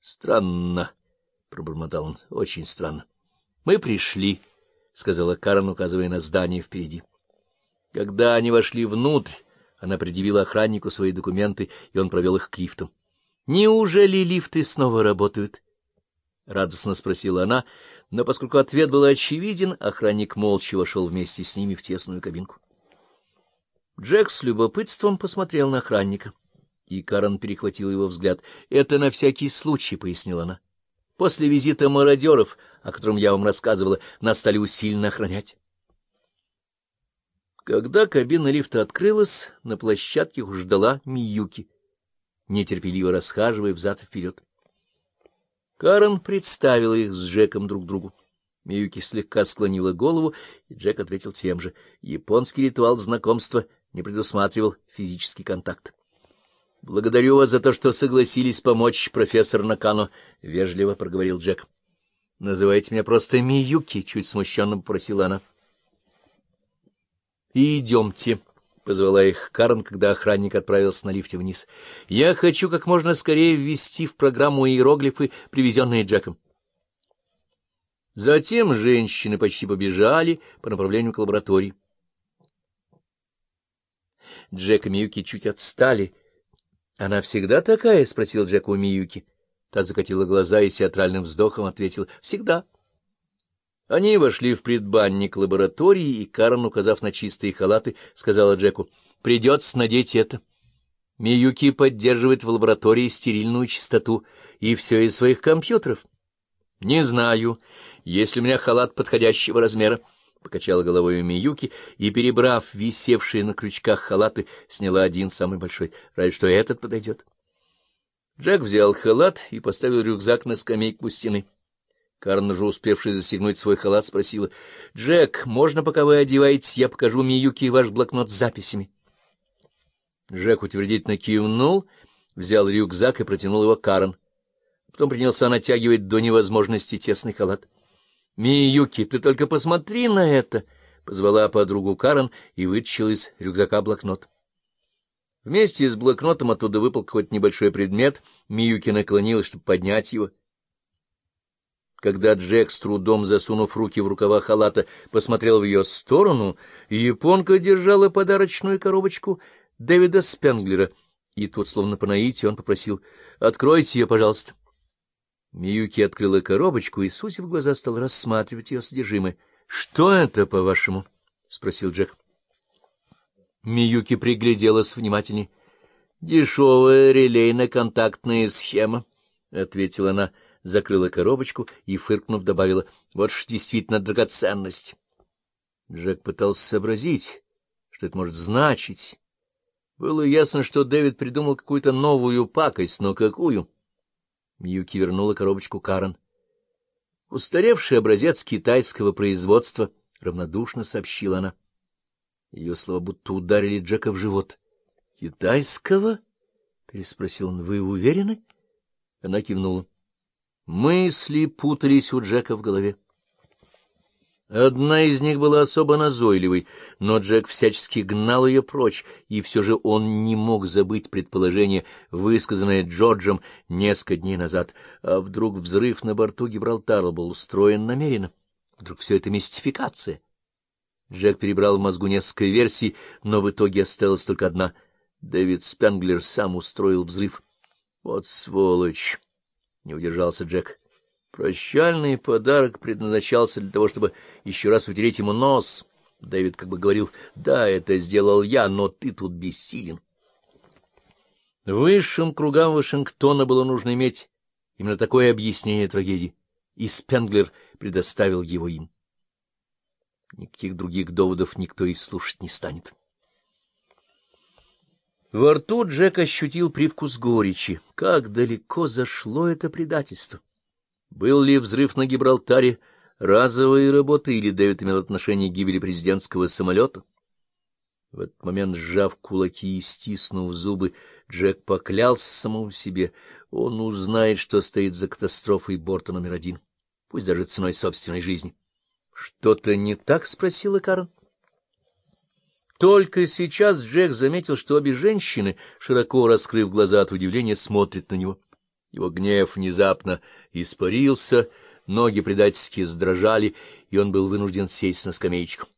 — Странно, — пробормотал он, — очень странно. — Мы пришли, — сказала Карен, указывая на здание впереди. Когда они вошли внутрь, она предъявила охраннику свои документы, и он провел их к лифтам. — Неужели лифты снова работают? — радостно спросила она, но поскольку ответ был очевиден, охранник молча вошел вместе с ними в тесную кабинку. Джек с любопытством посмотрел на охранника, и Карен перехватил его взгляд. — Это на всякий случай, — пояснила она. — После визита мародеров, о котором я вам рассказывала, нас стали усиленно охранять. Когда кабина лифта открылась, на площадке ждала Миюки, нетерпеливо расхаживая взад и вперед. Карен представила их с Джеком друг другу. Миюки слегка склонила голову, и Джек ответил тем же. Японский ритуал знакомства не предусматривал физический контакт. — Благодарю вас за то, что согласились помочь, профессор Накано, — вежливо проговорил Джек. — Называйте меня просто Миюки, — чуть смущенно попросила она. — Идемте, — позвала их Карен, когда охранник отправился на лифте вниз. — Я хочу как можно скорее ввести в программу иероглифы, привезенные Джеком. Затем женщины почти побежали по направлению к лаборатории. Джек и Миюки чуть отстали. — Она всегда такая? — спросил Джек у Миюки. Та закатила глаза и театральным вздохом ответила. — Всегда. — они вошли в предбанник лаборатории, и Карен, указав на чистые халаты, сказала Джеку, — Придется надеть это. Миюки поддерживает в лаборатории стерильную чистоту, и все из своих компьютеров. — Не знаю, есть ли у меня халат подходящего размера, — покачала головой Миюки, и, перебрав висевшие на крючках халаты, сняла один самый большой. Разве что этот подойдет. Джек взял халат и поставил рюкзак на скамейку у стены. Карн, уже успевший застегнуть свой халат, спросила. — Джек, можно, пока вы одеваетесь, я покажу Миюки ваш блокнот с записями? Джек утвердительно кивнул, взял рюкзак и протянул его Карен. Потом принялся натягивать до невозможности тесный халат. — Миюки, ты только посмотри на это! — позвала подругу Карен и вытащила из рюкзака блокнот. Вместе с блокнотом оттуда выпал какой-то небольшой предмет. Миюки наклонилась, чтобы поднять его. Когда Джек, с трудом засунув руки в рукава халата, посмотрел в ее сторону, японка держала подарочную коробочку Дэвида Спенглера, и тот, словно по наитию, он попросил «Откройте ее, пожалуйста». Миюки открыла коробочку и, сузив глаза, стал рассматривать ее содержимое. — Что это, по-вашему? — спросил Джек. Миюки пригляделась внимательней. — Дешевая релейно-контактная схема, — ответила она закрыла коробочку и, фыркнув, добавила, — вот ж действительно драгоценность. Джек пытался сообразить, что это может значить. Было ясно, что Дэвид придумал какую-то новую пакость, но какую? Мьюки вернула коробочку Карен. Устаревший образец китайского производства, — равнодушно сообщила она. Ее слова будто ударили Джека в живот. — Китайского? — переспросил он. — Вы уверены? Она кивнула. Мысли путались у Джека в голове. Одна из них была особо назойливой, но Джек всячески гнал ее прочь, и все же он не мог забыть предположение, высказанное Джорджем несколько дней назад. А вдруг взрыв на борту Гибралтара был устроен намеренно? Вдруг все это мистификация? Джек перебрал в мозгу несколько версий, но в итоге осталась только одна. Дэвид Спенглер сам устроил взрыв. Вот сволочь! Не удержался Джек. Прощальный подарок предназначался для того, чтобы еще раз утереть ему нос. Дэвид как бы говорил, да, это сделал я, но ты тут бессилен. Высшим кругам Вашингтона было нужно иметь именно такое объяснение трагедии, и Спенглер предоставил его им. Никаких других доводов никто и слушать не станет. Во рту Джек ощутил привкус горечи. Как далеко зашло это предательство! Был ли взрыв на Гибралтаре разовые работы, или Дэвид имел отношение к гибели президентского самолета? В этот момент, сжав кулаки и стиснув зубы, Джек поклялся самому себе. Он узнает, что стоит за катастрофой борта номер один, пусть даже ценой собственной жизни. — Что-то не так? — спросила Карен. Только сейчас Джек заметил, что обе женщины, широко раскрыв глаза от удивления, смотрят на него. Его гнев внезапно испарился, ноги предательски сдрожали, и он был вынужден сесть на скамеечку.